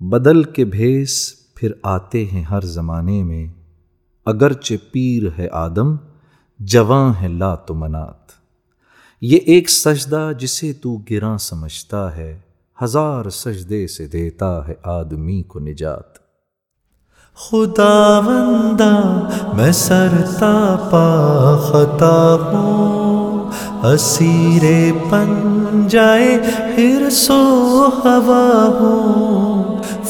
بدل کے بھیس پھر آتے ہیں ہر زمانے میں۔ اگرچہ پیر ہے آدم جواں ہے لا تو منات یہ ایک سجدہ جسے تو گراں سمجھتا ہے، ہزار سجدے سے دیتا ہے آدمی کو نجات۔ خدا بندہ، میں سرتا پا خطا ہوں۔ اسیر پن جائے، پھر سو ہوا ہوں۔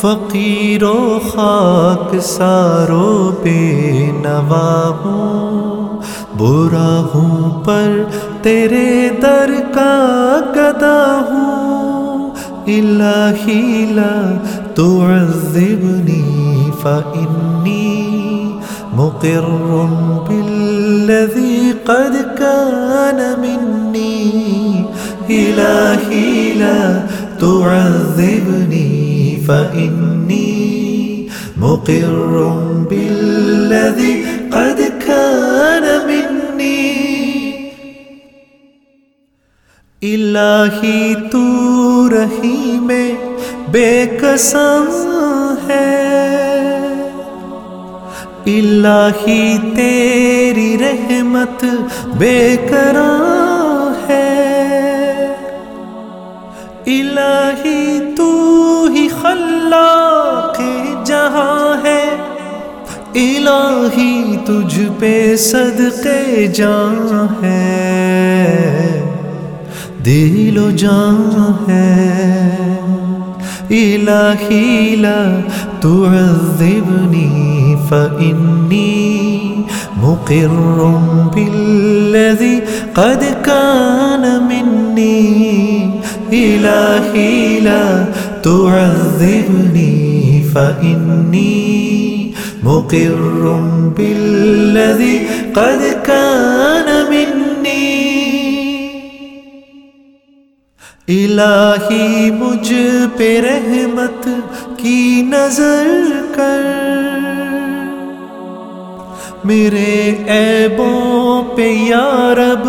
فقیر و خاک سارو بے نوا ہوں برا ہوں پر تیرے در کا گدا ہوں الہی لا تعذبنی فإني مقر بالذي قد كان مني إلهي لا تعذبني فإني مقر بالذي قد كان مني. الہی تو رہی بے قسم ہے. الہی تیری رحمت بے کرا الہی تجھ پہ صدقے جان ہے۔ دل و جان ہے۔ الہی لا تعذبنی فإنی مقر بالذی قد کان منی۔ الہی لا تعذبنی فإنی مقر بالذی قد کان منی الہی مجھ پہ رحمت کی نظر کر. میرے عیبوں پہ یا رب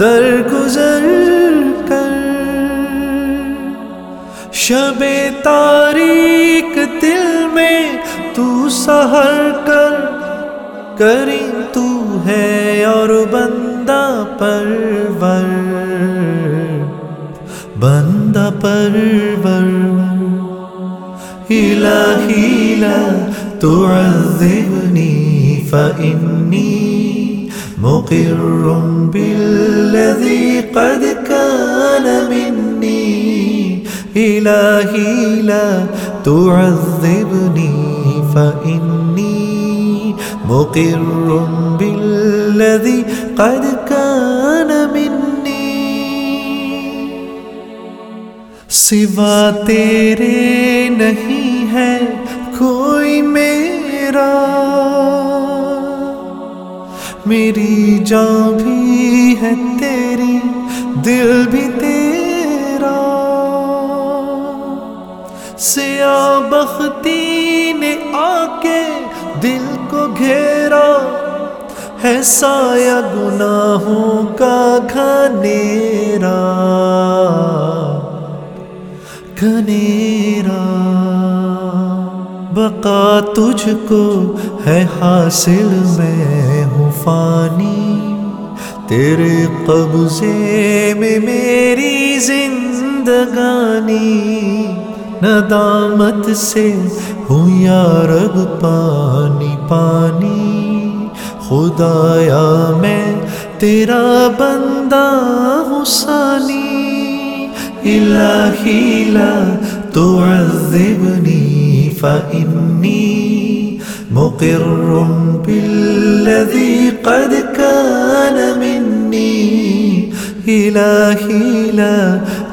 درگزر کر. شب تاریک دل میں تو سہر کر کریم تو ہے اور بندہ پرور بندہ پرور الہی لا تعذبنی فإنی مقر بالذی قد کان منی الہی لا تعذبنی فإنی مقر بالذی قد کان منی سوا تیرے نہیں ہے کوئی میرا. میری جان بھی ہے تیری، دل بھی تیرا. سیاہ بختی نے آ کے دل کو گھیرا ہے سایہ گناہوں کا گھنیرا گھنیرا۔ بقا تجھ کو ہے حاصل، میں ہوں فانی۔ تیرے قبضے میں میری زندگانی۔ ندامت سے ہوں یا رب، پانی پانی۔ خدایا، میں تیرا بندہ ہوں سانی الہی لا تعذبنی فإنی مقر بالذی قد کان منی۔ الہی لا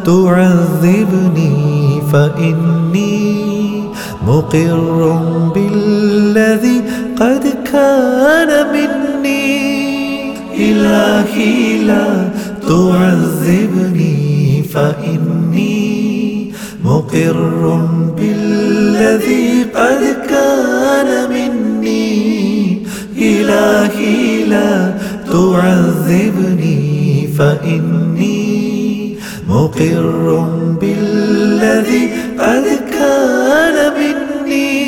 تعذبنی فإنی مقر بالذی قد کان منی الہی لا تعذبنی فإني مقر بالذي قد كان مني. إلهي لا تعذبني، فإني مقر بالذي الذي قد كان مني.